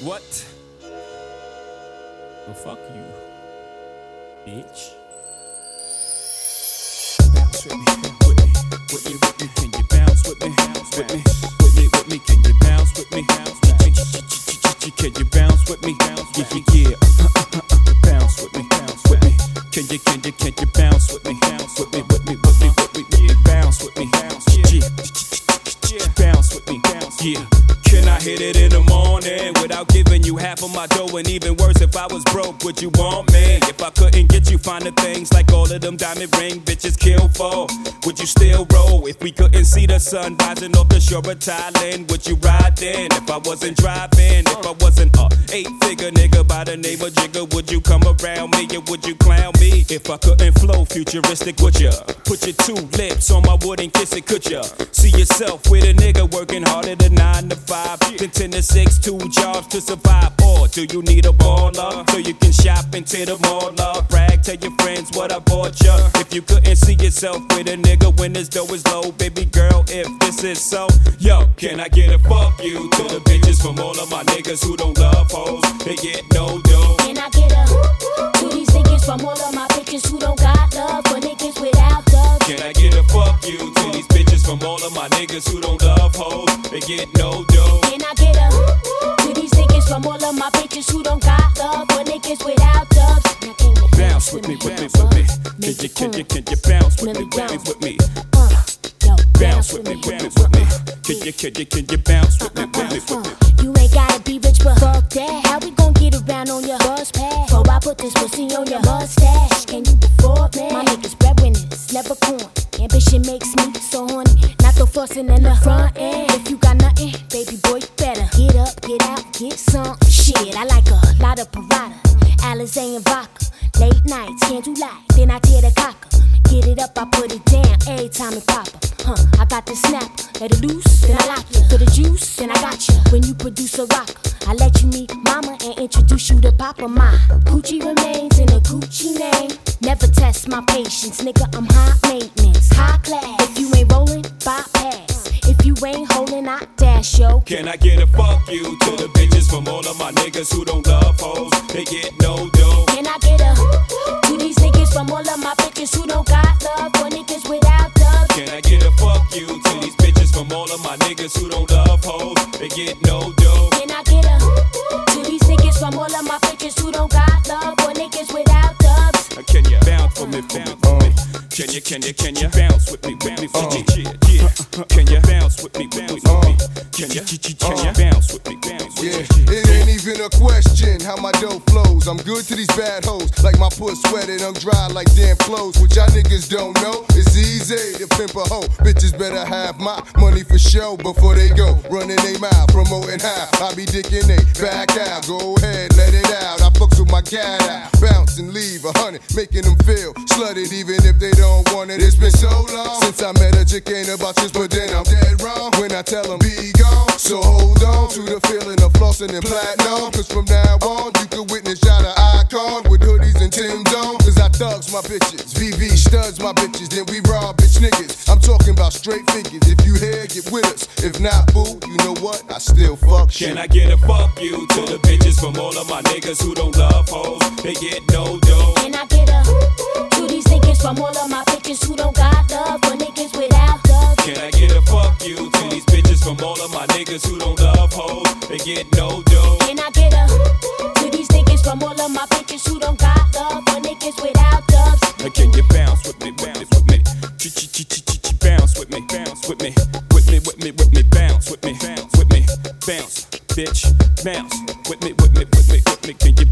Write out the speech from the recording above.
What? Well, fuck you, bitch. Can I hit it in the morning without giving you half of my dough? And even worse, if I was broke, would you want me? If I couldn't get you finer things like all of them diamond ring bitches kill for, would you still roll? If we couldn't see the sun rising off the shore of Thailand, would you ride then? If I wasn't driving, if I wasn't a eight figure nigga by the name of Jigga, would you come around me or would you clown me? If I couldn't flow futuristic, would ya? Put your two lips on my wood and kiss it, could ya? See yourself with a nigga working harder than nine to five, then ten to six, two jobs to survive. Or do you need a baller so you can shop into the mall? Love, brag, tell your friends what I bought ya. If you couldn't see yourself with a nigga when his dough is low, baby girl, if this is so, yo, can I get a fuck you to the bitches from all of my niggas who don't love hoes? They get no dough. Can I get a to these niggas from all of my bitches who don't got love for niggas without love? Can I get a fuck you to these bitches from all of my niggas who don't love hoes? They get no dough. Can I get a to these niggas from all of my bitches who don't got love for niggas without dubs? Bounce with me, with me, with me. Can you, can you, can you bounce with me, with me, with me? Bounce with me, with me, with me. Can you, can you, can you bounce with me, with me, with me? You ain't gotta be rich, but fuck that. In the front end. If you got nothing, baby boy, you better get up, get out, get some. Shit, I like a lot of Prada, Alizé and vodka. Late nights, candlelight, then I tear the cocker. Get it up, I put it down every time it pop up. Huh, I got the snap, let it loose, then I lock you. For the juice, then I got you. When you produce a rock, I let you meet mama and introduce you to papa. My Gucci remains in a Gucci name. Never test my patience, nigga, I'm high maintenance. High class, if you ain't rolling, bypass. If you ain't holding, I dash, yo. Can I get a fuck you to the bitches from all of my niggas who don't love hoes? They get no dough. Can I get a to these niggas from all of my bitches who don't got love for niggas without dubs? Can I get a fuck you to these bitches from all of my niggas who don't love hoes? They get no dough. Can I get a to these niggas from all of my bitches who don't got love for niggas without dubs? Uh, Can you bounce for me, for me, for me? Can you, can you, can you bounce with me, with me, for me? Yeah, yeah. Can you bounce with me, with me, for me? Can you, can you uh. bounce with me, bounce with Yeah, me? it ain't even a question how my dough flows. I'm good to these bad hoes, like my puss sweated, I'm dry like damn clothes. What y'all niggas don't know, it's easy to pimp a hoe. Bitches better have my money for show before they go. Running they mouth, promoting how I be dicking they back out. Go ahead, let it out. I fucks with my cat out, bounce and leave a hundred, making them feel slutted even if they don't want it. It's been so long since I met a chick, ain't about this, but then I'm dead wrong when I tell them be gone. So hold on to the feeling of flossing and platinum. Cause from now on, you can witness y'all the icon with hoodies and Tim's on. Cause I thugs my bitches, VV studs my bitches, then we rob bitch niggas. I'm talking about straight figures. If you here, get with us. If not, boo, you know what? I still fuck shit. Can I get a fuck you to the bitches from all of my niggas who don't love hoes? They get no dough. Can I get a to these niggas from all of my bitches who don't got love for niggas without dubs? Can I get a fuck you to these bitches from all of my niggas who don't love hoes? They get no dough. Can I get a to these niggas from all of my bitches who don't got love for niggas without dubs? Now Can you bounce with me, bounce with me? Ch ch ch ch ch ch bounce with me, bounce with me, with me, with me, with me, bounce with me, bounce with me, bounce, bitch, bounce with me, with me, with me, with me. Can you